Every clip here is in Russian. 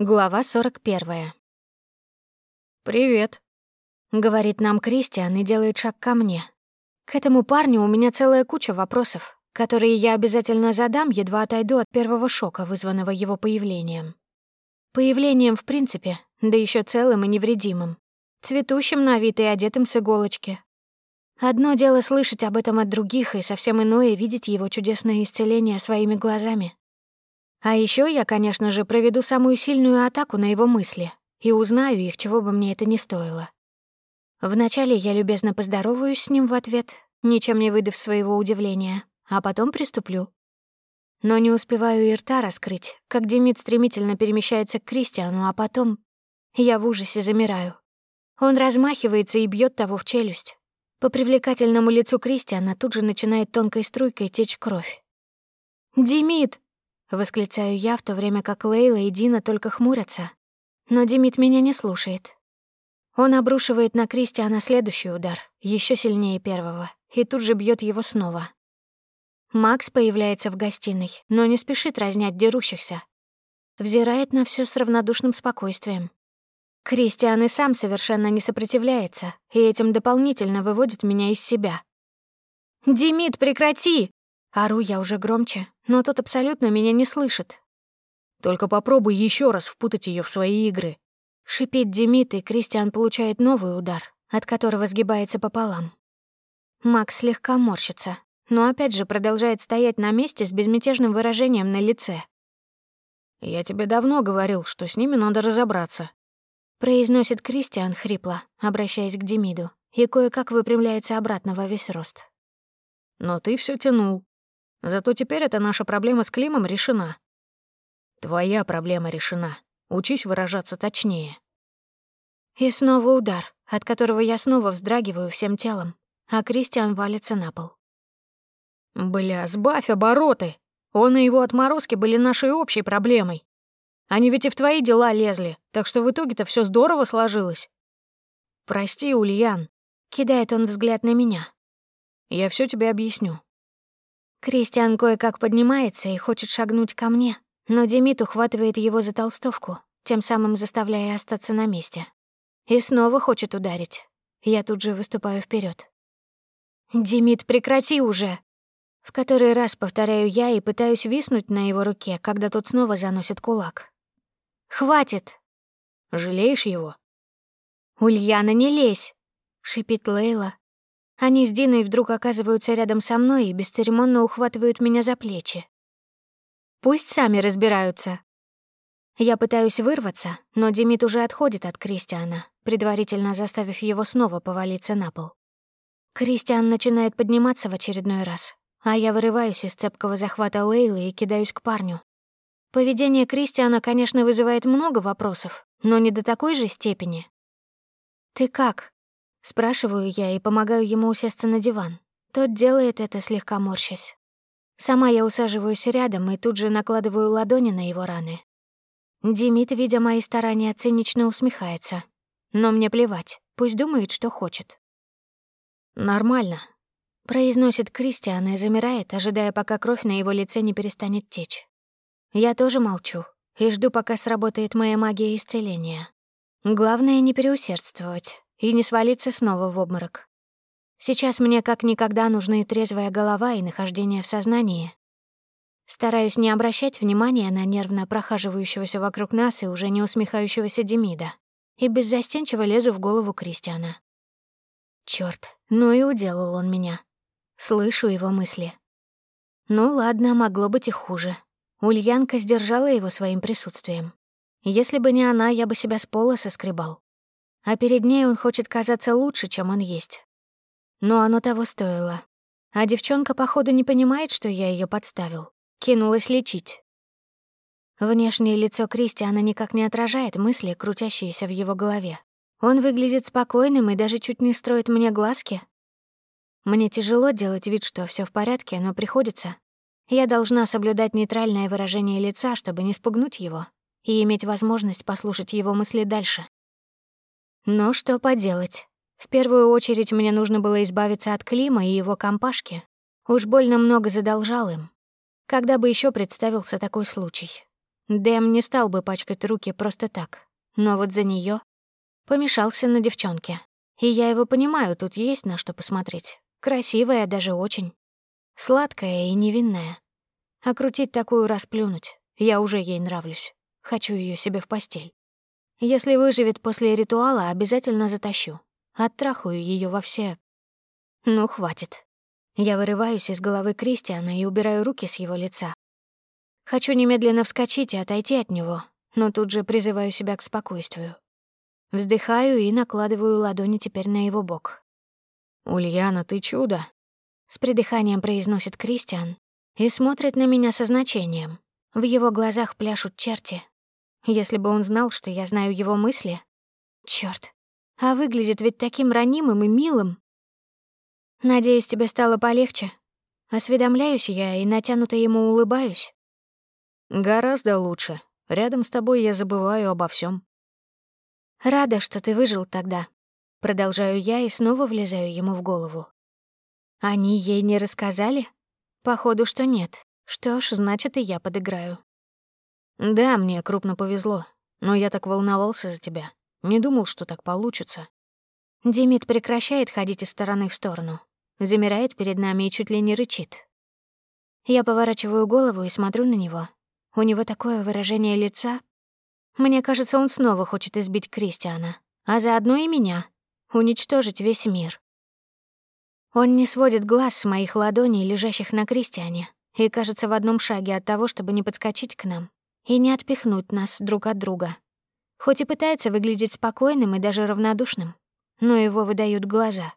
Глава 41. «Привет», — говорит нам Кристиан и делает шаг ко мне. К этому парню у меня целая куча вопросов, которые я обязательно задам, едва отойду от первого шока, вызванного его появлением. Появлением в принципе, да еще целым и невредимым. Цветущим на вид и одетым с иголочки. Одно дело слышать об этом от других, и совсем иное — видеть его чудесное исцеление своими глазами. А еще я, конечно же, проведу самую сильную атаку на его мысли и узнаю их, чего бы мне это ни стоило. Вначале я любезно поздороваюсь с ним в ответ, ничем не выдав своего удивления, а потом приступлю. Но не успеваю и рта раскрыть, как Демид стремительно перемещается к Кристиану, а потом я в ужасе замираю. Он размахивается и бьет того в челюсть. По привлекательному лицу Кристиана тут же начинает тонкой струйкой течь кровь. «Демид!» Восклицаю я, в то время как Лейла и Дина только хмурятся. Но Димит меня не слушает. Он обрушивает на Кристиана следующий удар, еще сильнее первого, и тут же бьет его снова. Макс появляется в гостиной, но не спешит разнять дерущихся. Взирает на все с равнодушным спокойствием. Кристиан и сам совершенно не сопротивляется, и этим дополнительно выводит меня из себя. «Димит, прекрати!» Ору я уже громче, но тот абсолютно меня не слышит. «Только попробуй еще раз впутать ее в свои игры». Шипит Демид, и Кристиан получает новый удар, от которого сгибается пополам. Макс слегка морщится, но опять же продолжает стоять на месте с безмятежным выражением на лице. «Я тебе давно говорил, что с ними надо разобраться», — произносит Кристиан хрипло, обращаясь к Демиду, и кое-как выпрямляется обратно во весь рост. «Но ты все тянул. Зато теперь эта наша проблема с Климом решена. Твоя проблема решена. Учись выражаться точнее. И снова удар, от которого я снова вздрагиваю всем телом, а Кристиан валится на пол. Бля, сбавь обороты. Он и его отморозки были нашей общей проблемой. Они ведь и в твои дела лезли, так что в итоге-то все здорово сложилось. Прости, Ульян. Кидает он взгляд на меня. Я все тебе объясню. Кристиан кое-как поднимается и хочет шагнуть ко мне, но Демид ухватывает его за толстовку, тем самым заставляя остаться на месте. И снова хочет ударить. Я тут же выступаю вперед. «Демид, прекрати уже!» В который раз повторяю я и пытаюсь виснуть на его руке, когда тот снова заносит кулак. «Хватит!» «Жалеешь его?» «Ульяна, не лезь!» — шипит Лейла, они с Диной вдруг оказываются рядом со мной и бесцеремонно ухватывают меня за плечи. Пусть сами разбираются. Я пытаюсь вырваться, но Демид уже отходит от Кристиана, предварительно заставив его снова повалиться на пол. Кристиан начинает подниматься в очередной раз, а я вырываюсь из цепкого захвата Лейлы и кидаюсь к парню. Поведение Кристиана, конечно, вызывает много вопросов, но не до такой же степени. «Ты как?» Спрашиваю я и помогаю ему усесться на диван. Тот делает это, слегка морщась. Сама я усаживаюсь рядом и тут же накладываю ладони на его раны. Димит, видя мои старания, цинично усмехается. Но мне плевать, пусть думает, что хочет. «Нормально», — произносит Кристиан и замирает, ожидая, пока кровь на его лице не перестанет течь. Я тоже молчу и жду, пока сработает моя магия исцеления. Главное — не переусердствовать и не свалиться снова в обморок. Сейчас мне как никогда нужны трезвая голова и нахождение в сознании. Стараюсь не обращать внимания на нервно прохаживающегося вокруг нас и уже не усмехающегося Демида, и беззастенчиво лезу в голову Кристиана. Чёрт, ну и уделал он меня. Слышу его мысли. Ну ладно, могло быть и хуже. Ульянка сдержала его своим присутствием. Если бы не она, я бы себя с пола соскребал а перед ней он хочет казаться лучше, чем он есть. Но оно того стоило. А девчонка, походу, не понимает, что я ее подставил. Кинулась лечить. Внешнее лицо Кристиана никак не отражает мысли, крутящиеся в его голове. Он выглядит спокойным и даже чуть не строит мне глазки. Мне тяжело делать вид, что все в порядке, но приходится. Я должна соблюдать нейтральное выражение лица, чтобы не спугнуть его и иметь возможность послушать его мысли дальше. Но что поделать? В первую очередь мне нужно было избавиться от Клима и его компашки. Уж больно много задолжал им. Когда бы еще представился такой случай? Дэм не стал бы пачкать руки просто так. Но вот за нее помешался на девчонке. И я его понимаю, тут есть на что посмотреть. Красивая даже очень. Сладкая и невинная. А крутить такую расплюнуть. Я уже ей нравлюсь. Хочу ее себе в постель. Если выживет после ритуала, обязательно затащу. Оттрахаю ее во все... Ну, хватит. Я вырываюсь из головы Кристиана и убираю руки с его лица. Хочу немедленно вскочить и отойти от него, но тут же призываю себя к спокойствию. Вздыхаю и накладываю ладони теперь на его бок. «Ульяна, ты чудо!» С придыханием произносит Кристиан и смотрит на меня со значением. В его глазах пляшут черти. Если бы он знал, что я знаю его мысли... Чёрт, а выглядит ведь таким ранимым и милым. Надеюсь, тебе стало полегче. Осведомляюсь я и натянуто ему улыбаюсь. Гораздо лучше. Рядом с тобой я забываю обо всем. Рада, что ты выжил тогда. Продолжаю я и снова влезаю ему в голову. Они ей не рассказали? Походу, что нет. Что ж, значит, и я подыграю. Да, мне крупно повезло, но я так волновался за тебя. Не думал, что так получится. Димит прекращает ходить из стороны в сторону. Замирает перед нами и чуть ли не рычит. Я поворачиваю голову и смотрю на него. У него такое выражение лица. Мне кажется, он снова хочет избить Кристиана, а заодно и меня, уничтожить весь мир. Он не сводит глаз с моих ладоней, лежащих на Кристиане, и кажется в одном шаге от того, чтобы не подскочить к нам и не отпихнуть нас друг от друга. Хоть и пытается выглядеть спокойным и даже равнодушным, но его выдают глаза.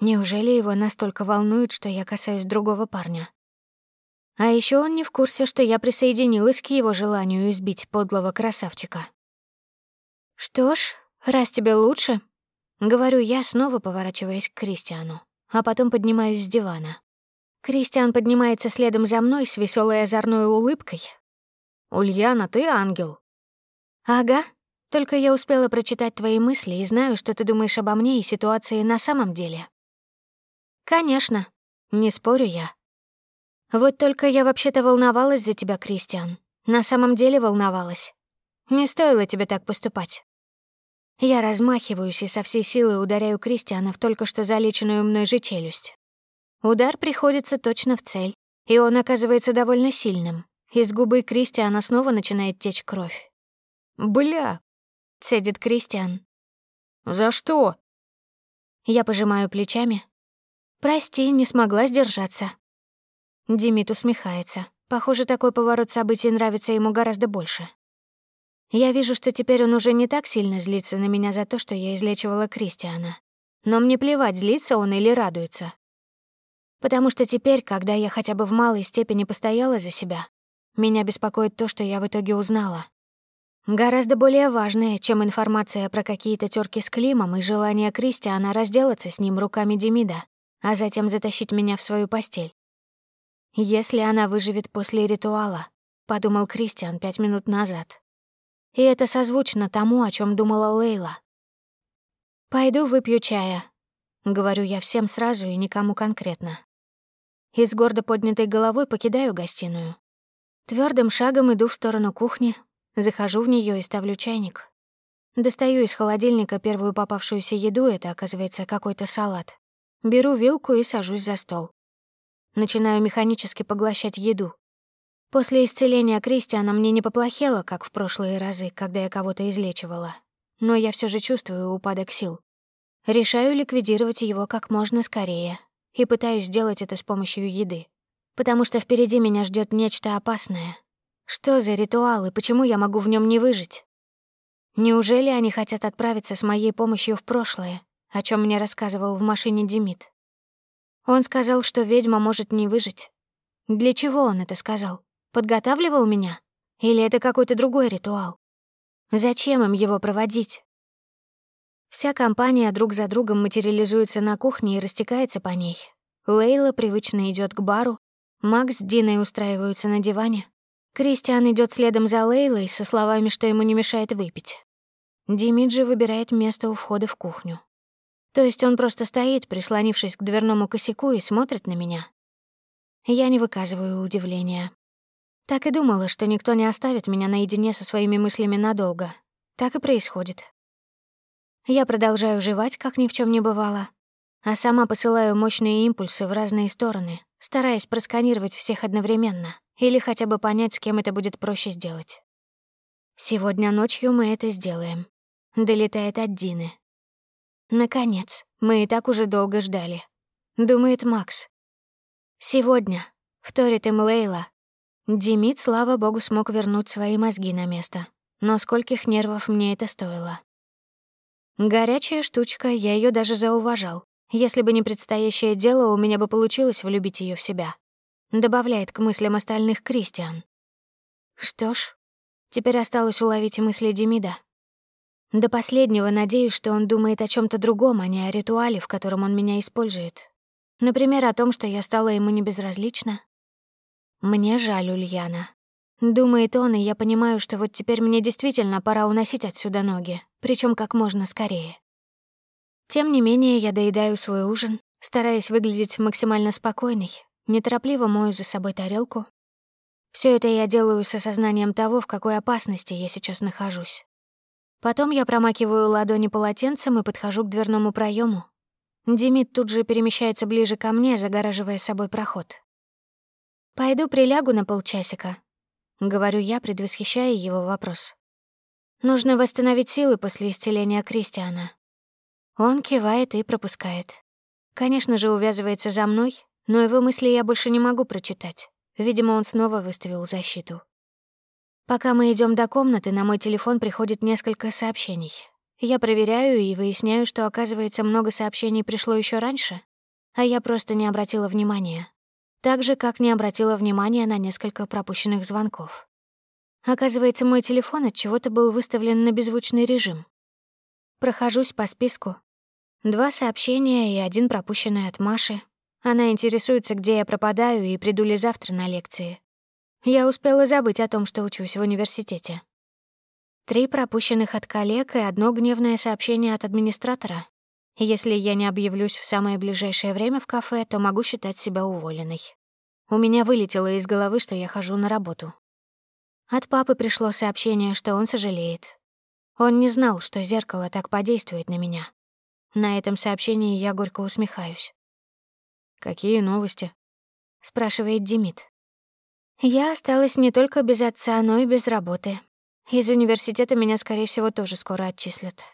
Неужели его настолько волнует, что я касаюсь другого парня? А еще он не в курсе, что я присоединилась к его желанию избить подлого красавчика. «Что ж, раз тебе лучше», — говорю я, снова поворачиваясь к Кристиану, а потом поднимаюсь с дивана. Кристиан поднимается следом за мной с веселой озорной улыбкой. «Ульяна, ты ангел». «Ага, только я успела прочитать твои мысли и знаю, что ты думаешь обо мне и ситуации на самом деле». «Конечно, не спорю я. Вот только я вообще-то волновалась за тебя, Кристиан. На самом деле волновалась. Не стоило тебе так поступать. Я размахиваюсь и со всей силы ударяю Кристиана в только что залеченную мной же челюсть. Удар приходится точно в цель, и он оказывается довольно сильным. Из губы Кристиана снова начинает течь кровь. «Бля!» — цедит Кристиан. «За что?» Я пожимаю плечами. «Прости, не смогла сдержаться». Димит усмехается. Похоже, такой поворот событий нравится ему гораздо больше. Я вижу, что теперь он уже не так сильно злится на меня за то, что я излечивала Кристиана. Но мне плевать, злится он или радуется. Потому что теперь, когда я хотя бы в малой степени постояла за себя, меня беспокоит то, что я в итоге узнала. Гораздо более важное, чем информация про какие-то терки с Климом и желание Кристиана разделаться с ним руками Демида, а затем затащить меня в свою постель. «Если она выживет после ритуала», — подумал Кристиан пять минут назад. И это созвучно тому, о чем думала Лейла. «Пойду выпью чая», — говорю я всем сразу и никому конкретно. И с гордо поднятой головой покидаю гостиную. Твердым шагом иду в сторону кухни, захожу в нее и ставлю чайник. Достаю из холодильника первую попавшуюся еду, это, оказывается, какой-то салат. Беру вилку и сажусь за стол. Начинаю механически поглощать еду. После исцеления Кристиана мне не поплохело, как в прошлые разы, когда я кого-то излечивала. Но я все же чувствую упадок сил. Решаю ликвидировать его как можно скорее и пытаюсь сделать это с помощью еды. Потому что впереди меня ждет нечто опасное. Что за ритуал и почему я могу в нем не выжить? Неужели они хотят отправиться с моей помощью в прошлое, о чем мне рассказывал в машине Демид? Он сказал, что ведьма может не выжить. Для чего он это сказал? Подготавливал меня? Или это какой-то другой ритуал? Зачем им его проводить? Вся компания друг за другом материализуется на кухне и растекается по ней. Лейла привычно идет к бару, Макс с Диной устраиваются на диване. Кристиан идет следом за Лейлой со словами, что ему не мешает выпить. Димиджи выбирает место у входа в кухню. То есть он просто стоит, прислонившись к дверному косяку, и смотрит на меня. Я не выказываю удивления. Так и думала, что никто не оставит меня наедине со своими мыслями надолго. Так и происходит. Я продолжаю жевать, как ни в чем не бывало, а сама посылаю мощные импульсы в разные стороны, стараясь просканировать всех одновременно или хотя бы понять, с кем это будет проще сделать. Сегодня ночью мы это сделаем. Долетает от Дины. Наконец, мы и так уже долго ждали. Думает Макс. Сегодня, вторит им Лейла. Демид, слава богу, смог вернуть свои мозги на место. Но скольких нервов мне это стоило. Горячая штучка, я ее даже зауважал. Если бы не предстоящее дело, у меня бы получилось влюбить ее в себя. Добавляет к мыслям остальных Кристиан. Что ж, теперь осталось уловить мысли Демида. До последнего надеюсь, что он думает о чем то другом, а не о ритуале, в котором он меня использует. Например, о том, что я стала ему небезразлична. Мне жаль Ульяна. Думает он, и я понимаю, что вот теперь мне действительно пора уносить отсюда ноги, причем как можно скорее. Тем не менее, я доедаю свой ужин, стараясь выглядеть максимально спокойной, неторопливо мою за собой тарелку. Все это я делаю с осознанием того, в какой опасности я сейчас нахожусь. Потом я промакиваю ладони полотенцем и подхожу к дверному проему. Демид тут же перемещается ближе ко мне, загораживая собой проход. «Пойду прилягу на полчасика», — говорю я, предвосхищая его вопрос. «Нужно восстановить силы после исцеления Кристиана». Он кивает и пропускает. Конечно же, увязывается за мной, но его мысли я больше не могу прочитать. Видимо, он снова выставил защиту. Пока мы идем до комнаты, на мой телефон приходит несколько сообщений. Я проверяю и выясняю, что, оказывается, много сообщений пришло еще раньше, а я просто не обратила внимания так же, как не обратила внимания на несколько пропущенных звонков. Оказывается, мой телефон от чего-то был выставлен на беззвучный режим. Прохожусь по списку. Два сообщения и один пропущенный от Маши. Она интересуется, где я пропадаю и приду ли завтра на лекции. Я успела забыть о том, что учусь в университете. Три пропущенных от коллег и одно гневное сообщение от администратора. Если я не объявлюсь в самое ближайшее время в кафе, то могу считать себя уволенной. У меня вылетело из головы, что я хожу на работу. От папы пришло сообщение, что он сожалеет. Он не знал, что зеркало так подействует на меня. На этом сообщении я горько усмехаюсь. «Какие новости?» — спрашивает Демид. «Я осталась не только без отца, но и без работы. Из университета меня, скорее всего, тоже скоро отчислят.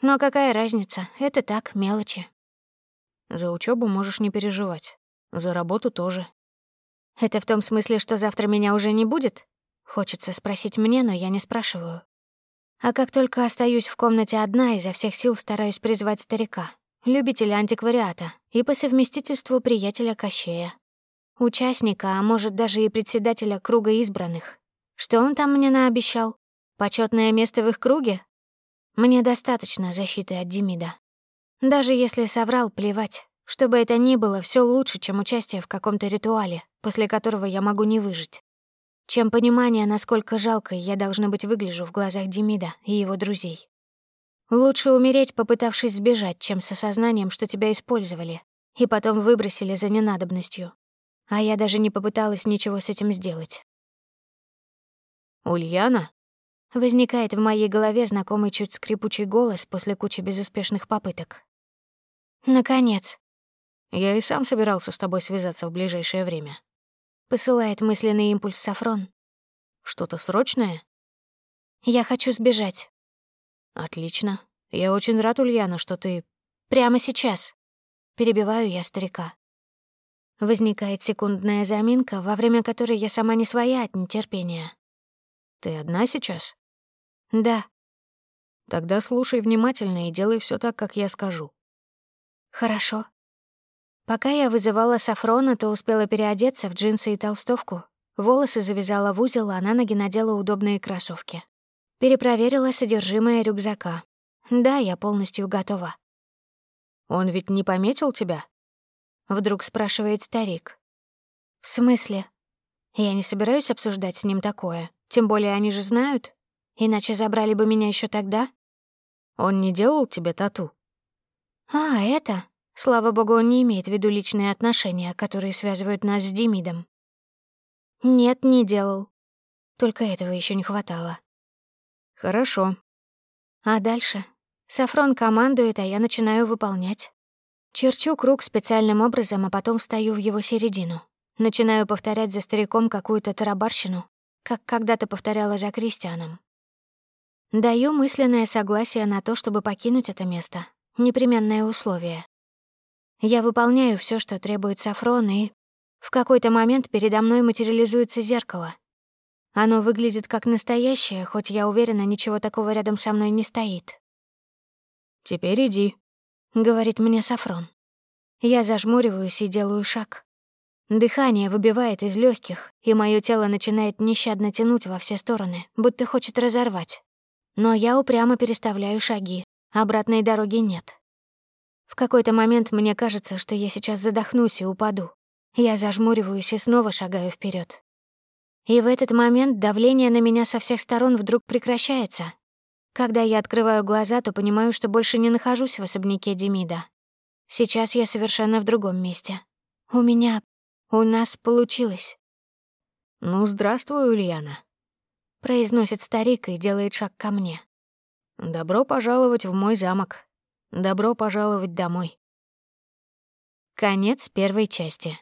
Но какая разница? Это так, мелочи. За учебу можешь не переживать. За работу тоже. Это в том смысле, что завтра меня уже не будет? Хочется спросить мне, но я не спрашиваю. А как только остаюсь в комнате одна, изо всех сил стараюсь призвать старика, любителя антиквариата и по совместительству приятеля Кощея. Участника, а может даже и председателя круга избранных. Что он там мне наобещал? Почетное место в их круге? Мне достаточно защиты от Демида. Даже если соврал, плевать. Чтобы это ни было, все лучше, чем участие в каком-то ритуале, после которого я могу не выжить. Чем понимание, насколько жалкой я, должна быть, выгляжу в глазах Демида и его друзей. Лучше умереть, попытавшись сбежать, чем с осознанием, что тебя использовали, и потом выбросили за ненадобностью. А я даже не попыталась ничего с этим сделать. «Ульяна?» Возникает в моей голове знакомый чуть скрипучий голос после кучи безуспешных попыток. Наконец. Я и сам собирался с тобой связаться в ближайшее время. Посылает мысленный импульс Сафрон. Что-то срочное? Я хочу сбежать. Отлично. Я очень рад, Ульяна, что ты... Прямо сейчас. Перебиваю я старика. Возникает секундная заминка, во время которой я сама не своя от нетерпения. Ты одна сейчас? Да. Тогда слушай внимательно и делай все так, как я скажу. Хорошо. Пока я вызывала Сафрона, то успела переодеться в джинсы и толстовку. Волосы завязала в узел, а на ноги надела удобные кроссовки. Перепроверила содержимое рюкзака. Да, я полностью готова. «Он ведь не пометил тебя?» Вдруг спрашивает старик. «В смысле? Я не собираюсь обсуждать с ним такое. Тем более они же знают. Иначе забрали бы меня еще тогда. Он не делал тебе тату? А, это? Слава богу, он не имеет в виду личные отношения, которые связывают нас с Демидом. Нет, не делал. Только этого еще не хватало. Хорошо. А дальше? Сафрон командует, а я начинаю выполнять. Черчу круг специальным образом, а потом встаю в его середину. Начинаю повторять за стариком какую-то тарабарщину, как когда-то повторяла за Кристианом. Даю мысленное согласие на то, чтобы покинуть это место. Непременное условие. Я выполняю все, что требует Сафрон, и в какой-то момент передо мной материализуется зеркало. Оно выглядит как настоящее, хоть я уверена, ничего такого рядом со мной не стоит. «Теперь иди», — говорит мне Сафрон. Я зажмуриваюсь и делаю шаг. Дыхание выбивает из легких, и мое тело начинает нещадно тянуть во все стороны, будто хочет разорвать. Но я упрямо переставляю шаги, обратной дороги нет. В какой-то момент мне кажется, что я сейчас задохнусь и упаду. Я зажмуриваюсь и снова шагаю вперед. И в этот момент давление на меня со всех сторон вдруг прекращается. Когда я открываю глаза, то понимаю, что больше не нахожусь в особняке Демида. Сейчас я совершенно в другом месте. У меня... у нас получилось. «Ну, здравствуй, Ульяна», — произносит старик и делает шаг ко мне. «Добро пожаловать в мой замок. Добро пожаловать домой». Конец первой части.